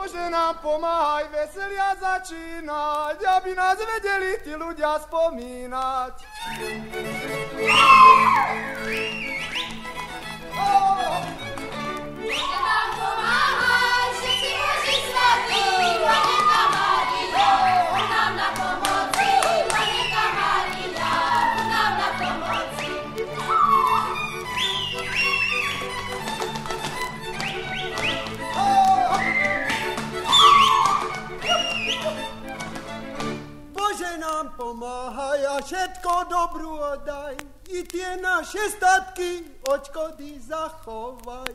Bože nám pomáhaj veselia začínať, aby nás vedeli tí ľudia spomínať. Bože nám pomáhaj a všetko dobrú oddaj. I tie naše statky od škody zachovaj.